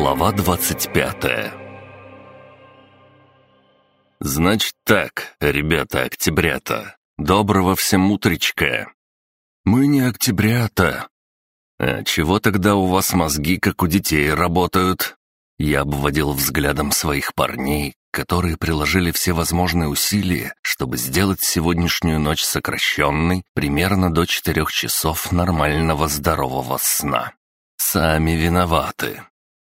Глава двадцать пятая «Значит так, ребята октябрята, доброго всем утречка!» «Мы не октябрята!» «А чего тогда у вас мозги, как у детей, работают?» Я обводил взглядом своих парней, которые приложили все возможные усилия, чтобы сделать сегодняшнюю ночь сокращенной примерно до четырех часов нормального здорового сна. Сами виноваты.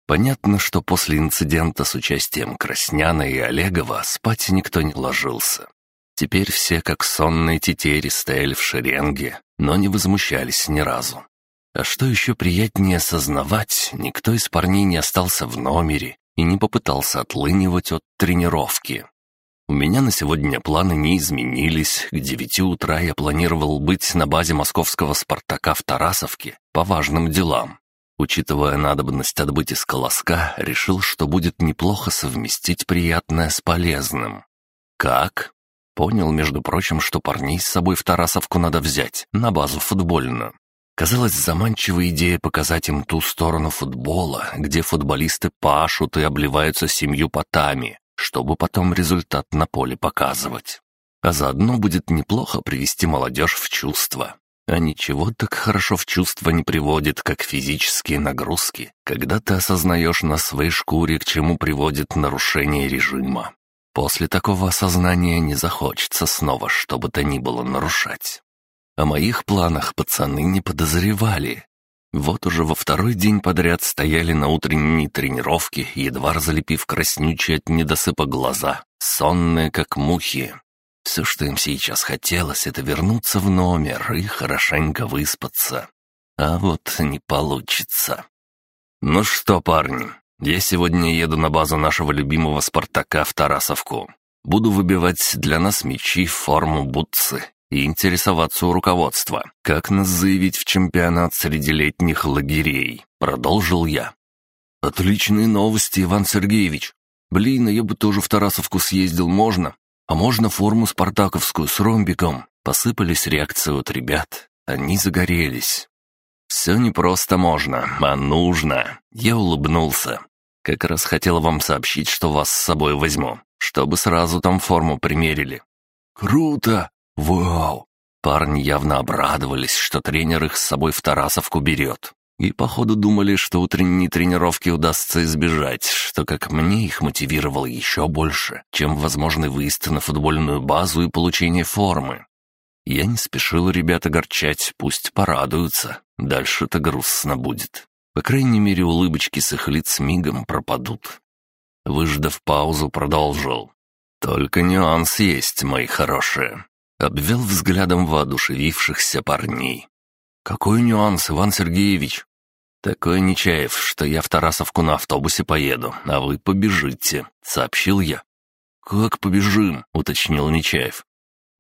Понятно, что после инцидента с участием Красняна и Олегова спать никто не ложился. Теперь все, как сонные тетери, стояли в шеренге, но не возмущались ни разу. А что еще приятнее осознавать, никто из парней не остался в номере и не попытался отлынивать от тренировки. У меня на сегодня планы не изменились. К девяти утра я планировал быть на базе московского «Спартака» в Тарасовке по важным делам. Учитывая надобность отбыть из колоска, решил, что будет неплохо совместить приятное с полезным. Как? Понял, между прочим, что парней с собой в Тарасовку надо взять, на базу футбольную. Казалась заманчивая идея показать им ту сторону футбола, где футболисты пашут и обливаются семью потами, чтобы потом результат на поле показывать. А заодно будет неплохо привести молодежь в чувство. А ничего так хорошо в чувство не приводит, как физические нагрузки, когда ты осознаешь на своей шкуре, к чему приводит нарушение режима. После такого осознания не захочется снова что бы то ни было нарушать. О моих планах пацаны не подозревали. Вот уже во второй день подряд стояли на утренней тренировке, едва разлепив краснючие от недосыпа глаза, сонные как мухи. Все, что им сейчас хотелось, это вернуться в номер и хорошенько выспаться. А вот не получится. «Ну что, парни, я сегодня еду на базу нашего любимого «Спартака» в Тарасовку. Буду выбивать для нас мячи, форму, бутсы и интересоваться у руководства, как нас заявить в чемпионат среди летних лагерей», — продолжил я. «Отличные новости, Иван Сергеевич. Блин, а я бы тоже в Тарасовку съездил, можно?» «А можно форму спартаковскую с ромбиком?» Посыпались реакции от ребят. Они загорелись. «Все не просто можно, а нужно». Я улыбнулся. «Как раз хотел вам сообщить, что вас с собой возьму, чтобы сразу там форму примерили». «Круто! Вау!» Парни явно обрадовались, что тренер их с собой в Тарасовку берет. И, походу, думали, что утренней тренировки удастся избежать, что, как мне, их мотивировало еще больше, чем возможный выезд на футбольную базу и получение формы. Я не спешил ребят огорчать, пусть порадуются. Дальше-то грустно будет. По крайней мере, улыбочки с их лиц мигом пропадут. Выждав паузу, продолжил. «Только нюанс есть, мои хорошие». Обвел взглядом воодушевившихся парней. «Какой нюанс, Иван Сергеевич?» «Такой, Нечаев, что я в Тарасовку на автобусе поеду, а вы побежите», — сообщил я. «Как побежим?» — уточнил Нечаев.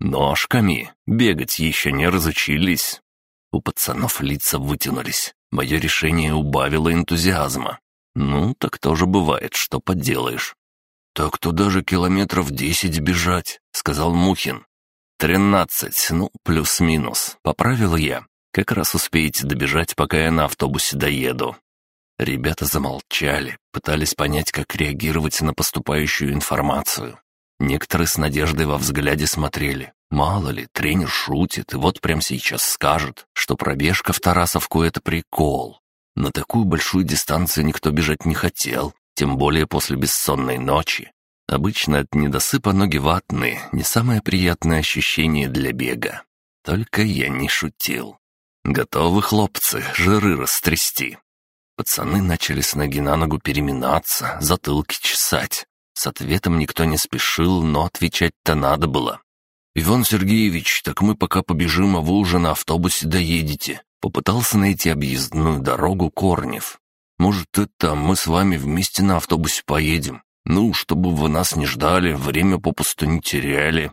«Ножками. Бегать еще не разучились». У пацанов лица вытянулись. Мое решение убавило энтузиазма. Ну, так тоже бывает, что поделаешь. «Так-то даже километров десять бежать», — сказал Мухин. «Тринадцать, ну, плюс-минус», — поправил я. Как раз успеете добежать, пока я на автобусе доеду». Ребята замолчали, пытались понять, как реагировать на поступающую информацию. Некоторые с надеждой во взгляде смотрели. Мало ли, тренер шутит, и вот прямо сейчас скажет, что пробежка в Тарасовку — это прикол. На такую большую дистанцию никто бежать не хотел, тем более после бессонной ночи. Обычно от недосыпа ноги ватные, не самое приятное ощущение для бега. Только я не шутил. «Готовы, хлопцы, жиры растрясти». Пацаны начали с ноги на ногу переминаться, затылки чесать. С ответом никто не спешил, но отвечать-то надо было. «Иван Сергеевич, так мы пока побежим, а вы уже на автобусе доедете». Попытался найти объездную дорогу Корнев. «Может, это мы с вами вместе на автобусе поедем? Ну, чтобы вы нас не ждали, время попусту не теряли».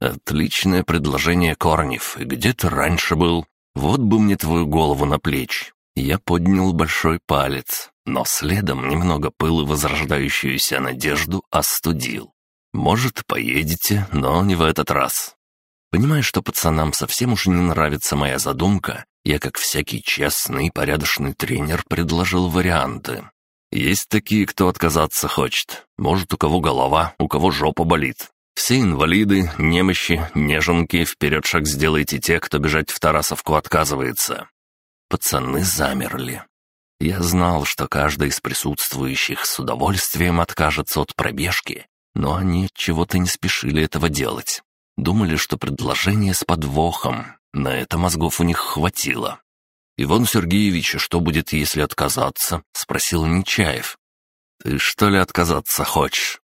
«Отличное предложение, Корнев. И где ты раньше был?» Вот бы мне твою голову на плечи. Я поднял большой палец, но следом немного пыла возрождающуюся надежду остудил. Может, поедете, но не в этот раз. Понимая, что пацанам совсем уж не нравится моя задумка, я, как всякий честный и порядочный тренер, предложил варианты. Есть такие, кто отказаться хочет. Может, у кого голова, у кого жопа болит. Все инвалиды, немощи, неженки, вперед шаг сделайте те, кто бежать в Тарасовку отказывается. Пацаны замерли. Я знал, что каждый из присутствующих с удовольствием откажется от пробежки, но они чего-то не спешили этого делать. Думали, что предложение с подвохом. На это мозгов у них хватило. «Иван Сергеевич, что будет, если отказаться?» — спросил Нечаев. «Ты что ли отказаться хочешь?»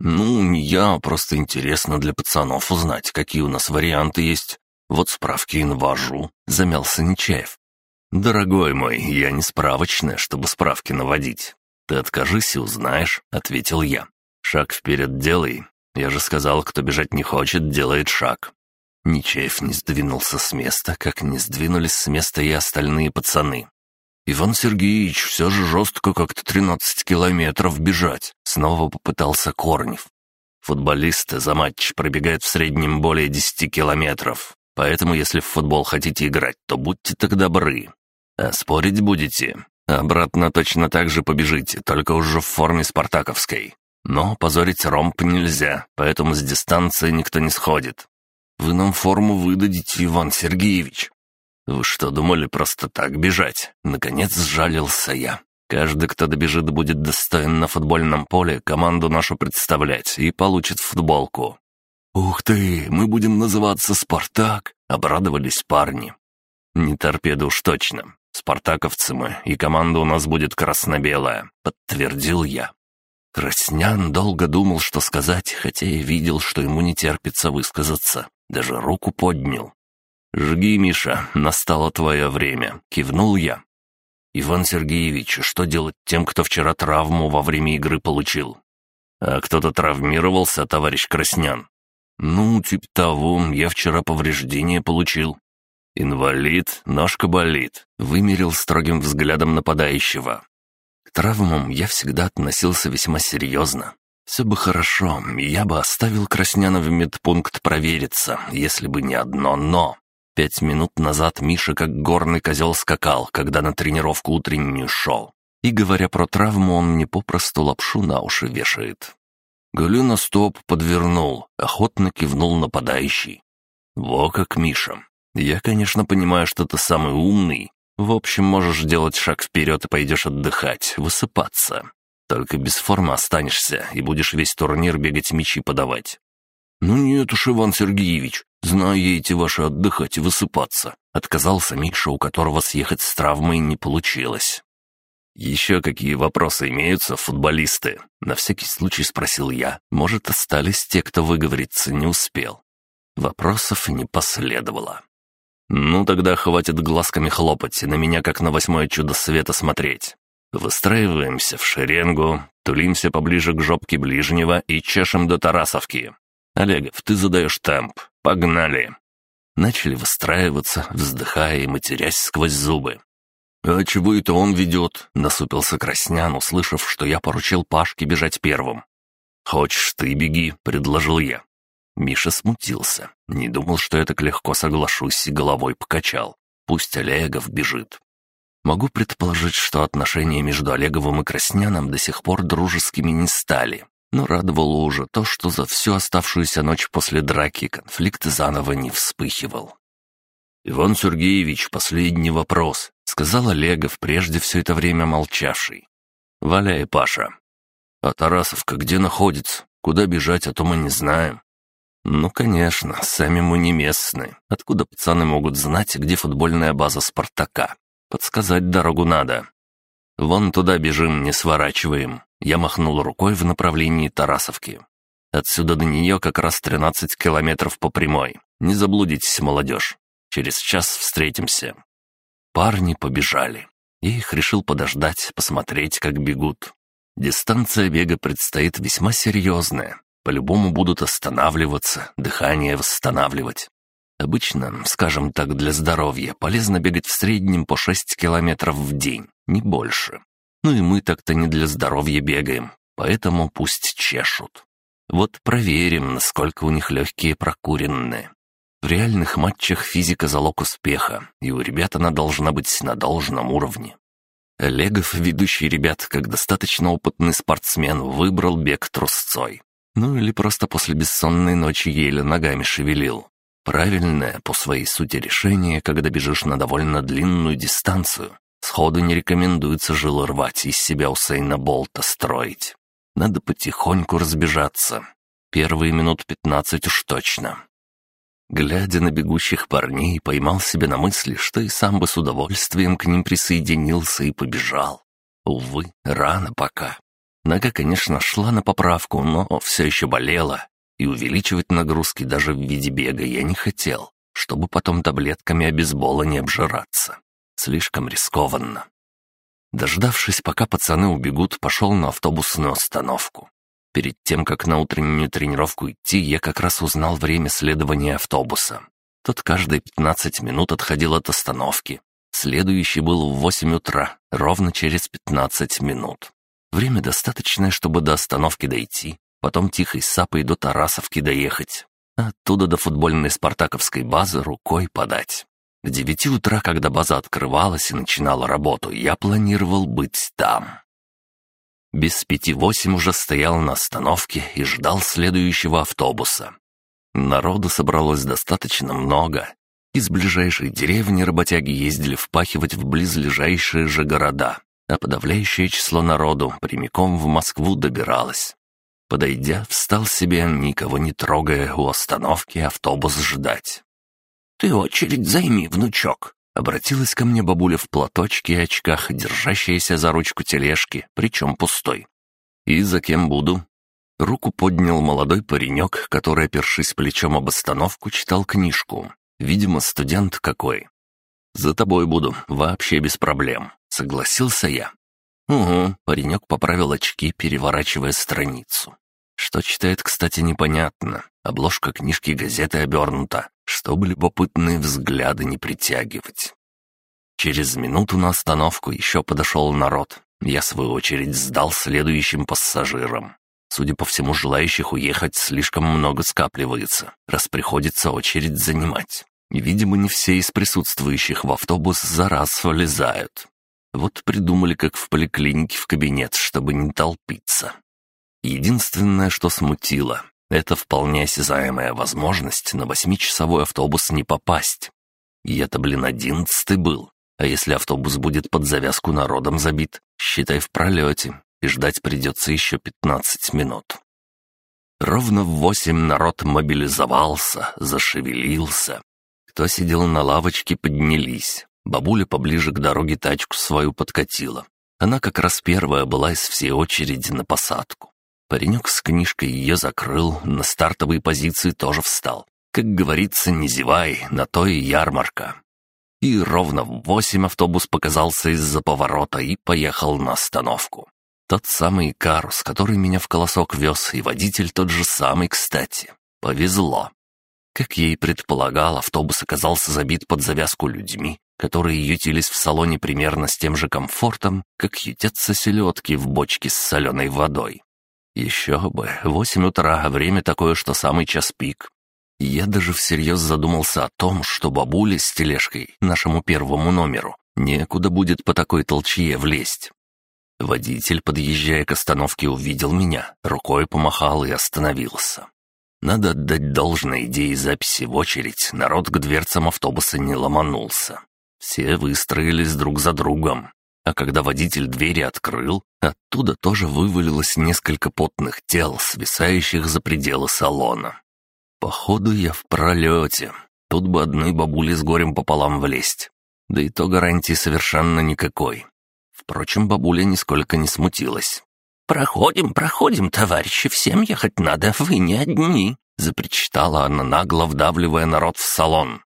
«Ну, я, просто интересно для пацанов узнать, какие у нас варианты есть. Вот справки и навожу», — замялся Нечаев. «Дорогой мой, я не справочная, чтобы справки наводить. Ты откажись и узнаешь», — ответил я. «Шаг вперед делай. Я же сказал, кто бежать не хочет, делает шаг». Нечаев не сдвинулся с места, как не сдвинулись с места и остальные пацаны. «Иван Сергеевич, все же жестко как-то тринадцать километров бежать», — снова попытался Корнев. «Футболисты за матч пробегают в среднем более десяти километров, поэтому если в футбол хотите играть, то будьте так добры. А спорить будете? Обратно точно так же побежите, только уже в форме спартаковской. Но позорить ромб нельзя, поэтому с дистанции никто не сходит. Вы нам форму выдадите, Иван Сергеевич. Вы что, думали просто так бежать? Наконец сжалился я. Каждый, кто добежит, будет достоин на футбольном поле команду нашу представлять и получит футболку. «Ух ты, мы будем называться «Спартак», — обрадовались парни. «Не торпеда уж точно. Спартаковцы мы, и команда у нас будет красно-белая», — подтвердил я. Краснян долго думал, что сказать, хотя и видел, что ему не терпится высказаться. Даже руку поднял. «Жги, Миша, настало твое время», — кивнул я. «Иван Сергеевич, что делать тем, кто вчера травму во время игры получил?» «А кто-то травмировался, товарищ Краснян?» «Ну, типа того, я вчера повреждение получил». «Инвалид, ножка болит», — вымерил строгим взглядом нападающего. К травмам я всегда относился весьма серьезно. Все бы хорошо, я бы оставил Красняна в медпункт провериться, если бы не одно «но». Пять минут назад Миша как горный козел скакал, когда на тренировку утреннюю шел. И, говоря про травму, он мне попросту лапшу на уши вешает. Галина стоп подвернул, охотно кивнул нападающий. Во как Миша, я, конечно, понимаю, что ты самый умный. В общем, можешь делать шаг вперед и пойдешь отдыхать, высыпаться. Только без формы останешься и будешь весь турнир бегать мячи подавать. «Ну нет уж, Иван Сергеевич, знаю я эти ваши отдыхать и высыпаться», — отказался Миша, у которого съехать с травмой не получилось. «Еще какие вопросы имеются, футболисты?» — на всякий случай спросил я. Может, остались те, кто выговориться не успел. Вопросов не последовало. «Ну, тогда хватит глазками хлопать и на меня, как на восьмое чудо света, смотреть. Выстраиваемся в шеренгу, тулимся поближе к жопке ближнего и чешем до Тарасовки. Олегов, ты задаешь темп. Погнали!» Начали выстраиваться, вздыхая и матерясь сквозь зубы. «А чего это он ведет?» — насупился Краснян, услышав, что я поручил Пашке бежать первым. «Хочешь, ты беги», — предложил я. Миша смутился. Не думал, что я так легко соглашусь, и головой покачал. Пусть Олегов бежит. Могу предположить, что отношения между Олеговым и Красняном до сих пор дружескими не стали. Но радовало уже то, что за всю оставшуюся ночь после драки конфликт заново не вспыхивал. «Иван Сергеевич, последний вопрос», — сказал Олегов, прежде все это время молчавший. «Валяй, Паша». «А Тарасовка где находится? Куда бежать, а то мы не знаем». «Ну, конечно, сами мы не местные. Откуда пацаны могут знать, где футбольная база «Спартака»? Подсказать дорогу надо. Вон туда бежим, не сворачиваем». Я махнул рукой в направлении Тарасовки. Отсюда до нее как раз 13 километров по прямой. Не заблудитесь, молодежь. Через час встретимся. Парни побежали. Я их решил подождать, посмотреть, как бегут. Дистанция бега предстоит весьма серьезная. По-любому будут останавливаться, дыхание восстанавливать. Обычно, скажем так, для здоровья полезно бегать в среднем по 6 километров в день, не больше. Ну и мы так-то не для здоровья бегаем, поэтому пусть чешут. Вот проверим, насколько у них легкие прокуренные. В реальных матчах физика залог успеха, и у ребят она должна быть на должном уровне. Олегов, ведущий ребят, как достаточно опытный спортсмен, выбрал бег трусцой. Ну или просто после бессонной ночи еле ногами шевелил. Правильное по своей сути решение, когда бежишь на довольно длинную дистанцию. Сходу не рекомендуется жилы рвать из себя Усейна Болта строить. Надо потихоньку разбежаться. Первые минут пятнадцать уж точно. Глядя на бегущих парней, поймал себя на мысли, что и сам бы с удовольствием к ним присоединился и побежал. Увы, рано пока. Нога, конечно, шла на поправку, но все еще болела, и увеличивать нагрузки даже в виде бега я не хотел, чтобы потом таблетками обезбола не обжираться. Слишком рискованно. Дождавшись, пока пацаны убегут, пошел на автобусную остановку. Перед тем, как на утреннюю тренировку идти, я как раз узнал время следования автобуса. Тот каждые 15 минут отходил от остановки. Следующий был в 8 утра, ровно через 15 минут. Время достаточное, чтобы до остановки дойти, потом тихой сапой до Тарасовки доехать. оттуда до футбольной спартаковской базы рукой подать. К девяти утра, когда база открывалась и начинала работу, я планировал быть там. Без пяти восемь уже стоял на остановке и ждал следующего автобуса. Народу собралось достаточно много. Из ближайшей деревни работяги ездили впахивать в близлежащие же города, а подавляющее число народу прямиком в Москву добиралось. Подойдя, встал себе, никого не трогая, у остановки автобус ждать. «Ты очередь займи, внучок», Обратилась ко мне бабуля в платочке и очках, держащаяся за ручку тележки, причем пустой. «И за кем буду?» Руку поднял молодой паренек, который, опершись плечом об остановку, читал книжку. Видимо, студент какой. «За тобой буду, вообще без проблем», — согласился я. «Угу», — паренек поправил очки, переворачивая страницу. Что читает, кстати, непонятно. Обложка книжки газеты обернута, чтобы любопытные взгляды не притягивать. Через минуту на остановку еще подошел народ. Я, в свою очередь, сдал следующим пассажирам. Судя по всему, желающих уехать слишком много скапливается, раз приходится очередь занимать. Видимо, не все из присутствующих в автобус за раз вылезают. Вот придумали, как в поликлинике в кабинет, чтобы не толпиться. Единственное, что смутило, это вполне осязаемая возможность на восьмичасовой автобус не попасть. И это, блин, одиннадцатый был. А если автобус будет под завязку народом забит, считай в пролете, и ждать придется еще пятнадцать минут. Ровно в восемь народ мобилизовался, зашевелился. Кто сидел на лавочке, поднялись. Бабуля поближе к дороге тачку свою подкатила. Она как раз первая была из всей очереди на посадку. Паренек с книжкой ее закрыл, на стартовые позиции тоже встал. Как говорится, не зевай, на то и ярмарка. И ровно в восемь автобус показался из-за поворота и поехал на остановку. Тот самый Карус, который меня в колосок вез, и водитель тот же самый, кстати. Повезло. Как я и предполагал, автобус оказался забит под завязку людьми, которые ютились в салоне примерно с тем же комфортом, как ютятся селедки в бочке с соленой водой. Еще бы, восемь утра, время такое, что самый час пик. Я даже всерьез задумался о том, что бабуля с тележкой, нашему первому номеру, некуда будет по такой толчье влезть. Водитель, подъезжая к остановке, увидел меня, рукой помахал и остановился. Надо отдать должное идее записи в очередь, народ к дверцам автобуса не ломанулся. Все выстроились друг за другом, а когда водитель двери открыл, оттуда тоже вывалилось несколько потных тел, свисающих за пределы салона. Походу, я в пролете. Тут бы одной бабуле с горем пополам влезть. Да и то гарантии совершенно никакой. Впрочем, бабуля нисколько не смутилась. «Проходим, проходим, товарищи, всем ехать надо, вы не одни», — запричитала она, нагло вдавливая народ в салон.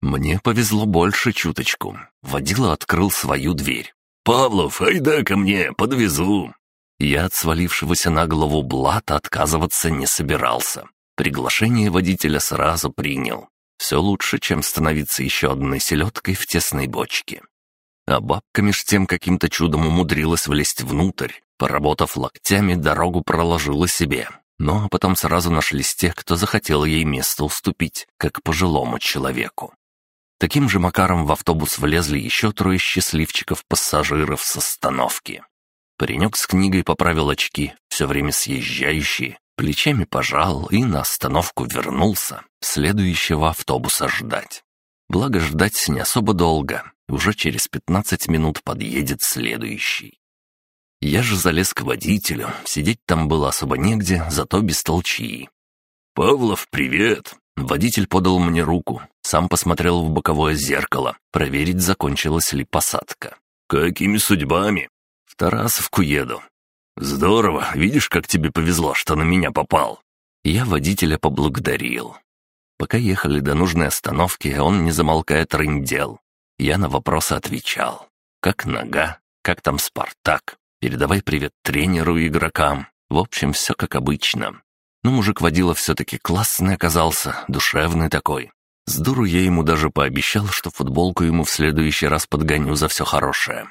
Мне повезло больше чуточку. Водила открыл свою дверь. «Павлов, айда ко мне, подвезу!» Я от свалившегося на голову блата отказываться не собирался. Приглашение водителя сразу принял. Все лучше, чем становиться еще одной селедкой в тесной бочке. А бабка меж тем каким-то чудом умудрилась влезть внутрь. Поработав локтями, дорогу проложила себе. Ну а потом сразу нашлись те, кто захотел ей место уступить, как пожилому человеку. Таким же макаром в автобус влезли еще трое счастливчиков-пассажиров с остановки. Паренек с книгой поправил очки, все время съезжающие, плечами пожал и на остановку вернулся, следующего автобуса ждать. Благо ждать не особо долго, уже через пятнадцать минут подъедет следующий. Я же залез к водителю, сидеть там было особо негде, зато без толчии. «Павлов, привет!» Водитель подал мне руку, сам посмотрел в боковое зеркало, проверить, закончилась ли посадка. «Какими судьбами?» «В Тарасовку еду». «Здорово, видишь, как тебе повезло, что на меня попал». Я водителя поблагодарил. Пока ехали до нужной остановки, он, не замолкает, рындел. Я на вопросы отвечал. Как нога? Как там Спартак? Передавай привет тренеру и игрокам. В общем, все как обычно. Но мужик водила все-таки классный оказался, душевный такой. С дуру я ему даже пообещал, что футболку ему в следующий раз подгоню за все хорошее.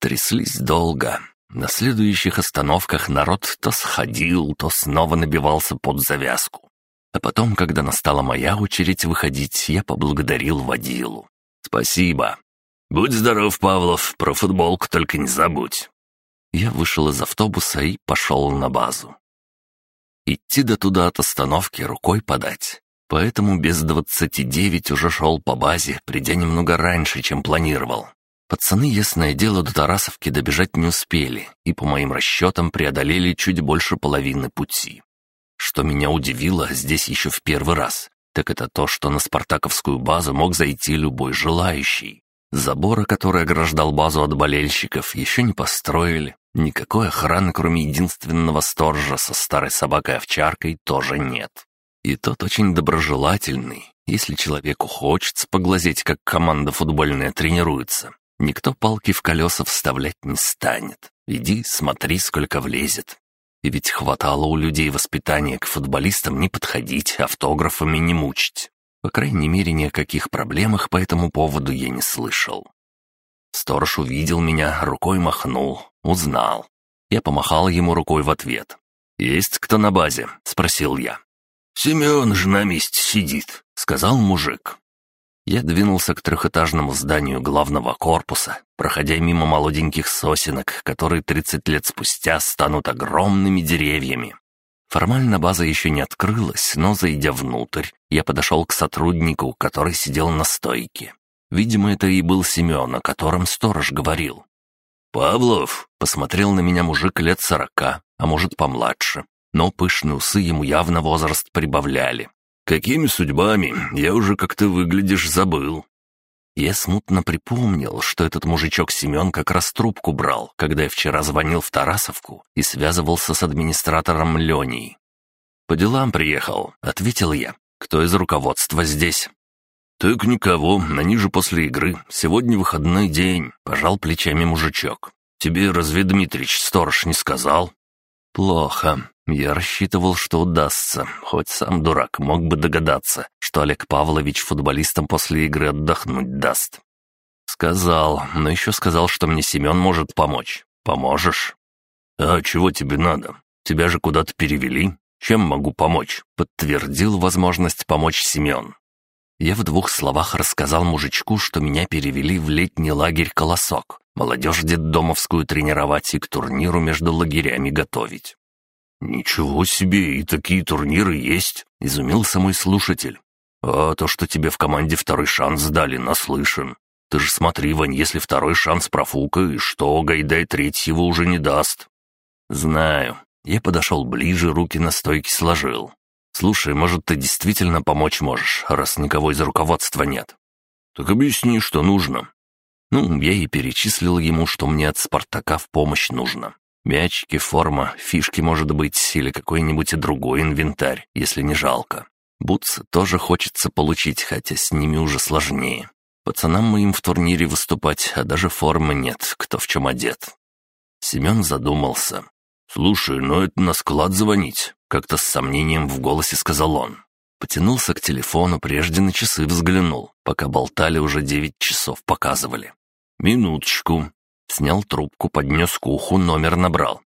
Тряслись долго. На следующих остановках народ то сходил, то снова набивался под завязку. А потом, когда настала моя очередь выходить, я поблагодарил водилу. «Спасибо. Будь здоров, Павлов, про футболку только не забудь». Я вышел из автобуса и пошел на базу. Идти до туда от остановки рукой подать. Поэтому без двадцати девять уже шел по базе, придя немного раньше, чем планировал. Пацаны, ясное дело, до Тарасовки добежать не успели, и по моим расчетам преодолели чуть больше половины пути. Что меня удивило здесь еще в первый раз, так это то, что на спартаковскую базу мог зайти любой желающий. Забора, который ограждал базу от болельщиков, еще не построили, Никакой охраны, кроме единственного сторожа со старой собакой-овчаркой, тоже нет. И тот очень доброжелательный. Если человеку хочется поглазеть, как команда футбольная тренируется, никто палки в колеса вставлять не станет. Иди, смотри, сколько влезет. И ведь хватало у людей воспитания к футболистам не подходить, автографами не мучить. По крайней мере, ни о каких проблемах по этому поводу я не слышал. Сторож увидел меня, рукой махнул, узнал. Я помахал ему рукой в ответ. «Есть кто на базе?» — спросил я. «Семен же на месте сидит», — сказал мужик. Я двинулся к трехэтажному зданию главного корпуса, проходя мимо молоденьких сосенок, которые 30 лет спустя станут огромными деревьями. Формально база еще не открылась, но, зайдя внутрь, я подошел к сотруднику, который сидел на стойке. Видимо, это и был Семен, о котором сторож говорил. «Павлов!» — посмотрел на меня мужик лет сорока, а может, помладше. Но пышные усы ему явно возраст прибавляли. «Какими судьбами? Я уже как ты выглядишь забыл». Я смутно припомнил, что этот мужичок Семен как раз трубку брал, когда я вчера звонил в Тарасовку и связывался с администратором Леней. «По делам приехал», — ответил я. «Кто из руководства здесь?» «Так никого, они же после игры. Сегодня выходной день», — пожал плечами мужичок. «Тебе разве Дмитрич сторож не сказал?» «Плохо. Я рассчитывал, что удастся. Хоть сам дурак мог бы догадаться, что Олег Павлович футболистам после игры отдохнуть даст». «Сказал, но еще сказал, что мне Семен может помочь. Поможешь?» «А чего тебе надо? Тебя же куда-то перевели. Чем могу помочь?» Подтвердил возможность помочь Семен. Я в двух словах рассказал мужичку, что меня перевели в летний лагерь «Колосок», молодежь детдомовскую тренировать и к турниру между лагерями готовить. «Ничего себе, и такие турниры есть!» — изумился мой слушатель. «А то, что тебе в команде второй шанс дали, наслышан. Ты же смотри, Вань, если второй шанс профукаешь, что Гайдай третьего уже не даст». «Знаю». Я подошел ближе, руки на стойке сложил. «Слушай, может, ты действительно помочь можешь, раз никого из руководства нет?» «Так объясни, что нужно». Ну, я и перечислил ему, что мне от «Спартака» в помощь нужно. Мячики, форма, фишки, может быть, или какой-нибудь другой инвентарь, если не жалко. Бутсы тоже хочется получить, хотя с ними уже сложнее. Пацанам моим в турнире выступать, а даже формы нет, кто в чем одет. Семен задумался. «Слушай, ну это на склад звонить. Как-то с сомнением в голосе сказал он. Потянулся к телефону, прежде на часы взглянул, пока болтали уже девять часов показывали. «Минуточку». Снял трубку, поднес к уху, номер набрал.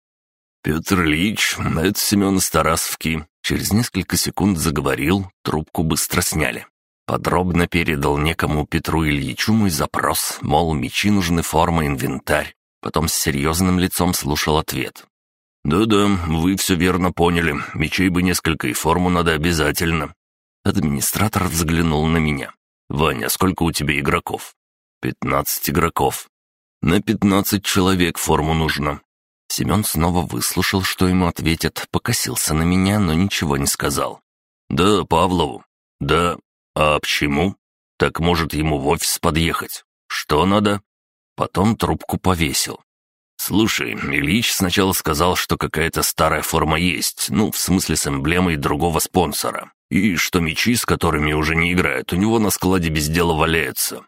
«Петр Ильич, это Семен из Тарасовки». Через несколько секунд заговорил, трубку быстро сняли. Подробно передал некому Петру Ильичу мой запрос, мол, мечи нужны форма, инвентарь. Потом с серьезным лицом слушал ответ. «Да-да, вы все верно поняли. Мечей бы несколько и форму надо обязательно». Администратор взглянул на меня. «Ваня, сколько у тебя игроков?» «Пятнадцать игроков». «На пятнадцать человек форму нужно». Семен снова выслушал, что ему ответят, покосился на меня, но ничего не сказал. «Да, Павлову. Да. А почему? Так может ему в офис подъехать? Что надо?» Потом трубку повесил. «Слушай, Ильич сначала сказал, что какая-то старая форма есть, ну, в смысле с эмблемой другого спонсора, и что мечи, с которыми уже не играют, у него на складе без дела валяются.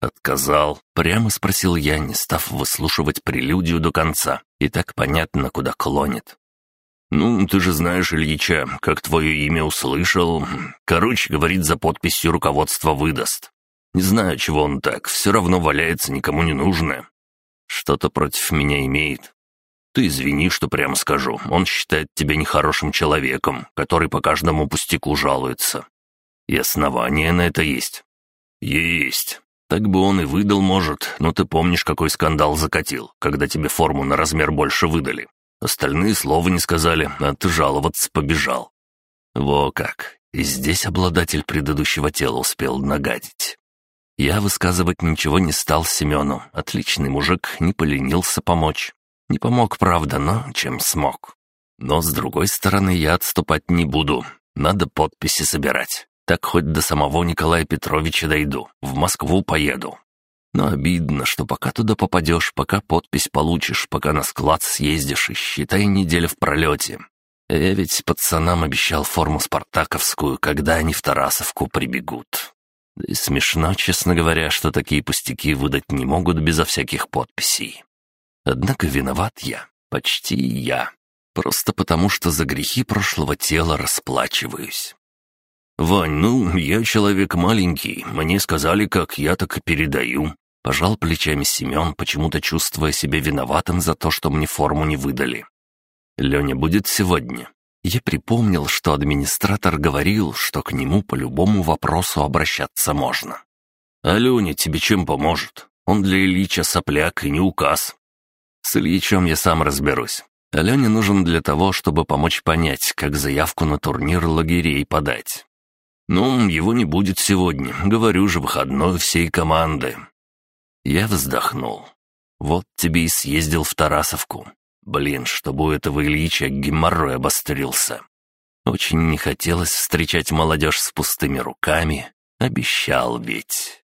«Отказал?» — прямо спросил я, не став выслушивать прелюдию до конца. И так понятно, куда клонит. «Ну, ты же знаешь Ильича, как твое имя услышал. Короче, говорит, за подписью руководство выдаст. Не знаю, чего он так, все равно валяется, никому не нужное. Что-то против меня имеет. Ты извини, что прямо скажу, он считает тебя нехорошим человеком, который по каждому пустяку жалуется. И основания на это есть?» «Есть. Так бы он и выдал, может, но ты помнишь, какой скандал закатил, когда тебе форму на размер больше выдали. Остальные слова не сказали, а ты жаловаться побежал. Во как. И здесь обладатель предыдущего тела успел нагадить. Я высказывать ничего не стал Семену. Отличный мужик, не поленился помочь. Не помог, правда, но чем смог. Но, с другой стороны, я отступать не буду. Надо подписи собирать. Так хоть до самого Николая Петровича дойду, в Москву поеду. Но обидно, что пока туда попадешь, пока подпись получишь, пока на склад съездишь, и считай неделю в пролете. Я ведь пацанам обещал форму спартаковскую, когда они в Тарасовку прибегут. Да и смешно, честно говоря, что такие пустяки выдать не могут безо всяких подписей. Однако виноват я, почти я. Просто потому, что за грехи прошлого тела расплачиваюсь. «Вань, ну, я человек маленький, мне сказали, как я так и передаю». Пожал плечами Семен, почему-то чувствуя себя виноватым за то, что мне форму не выдали. «Леня будет сегодня». Я припомнил, что администратор говорил, что к нему по любому вопросу обращаться можно. «А Леня тебе чем поможет? Он для Ильича сопляк и не указ». «С Ильичом я сам разберусь. А Лене нужен для того, чтобы помочь понять, как заявку на турнир лагерей подать. «Ну, его не будет сегодня. Говорю же, выходной всей команды». Я вздохнул. Вот тебе и съездил в Тарасовку. Блин, чтобы у этого Ильича геморрой обострился. Очень не хотелось встречать молодежь с пустыми руками. Обещал ведь.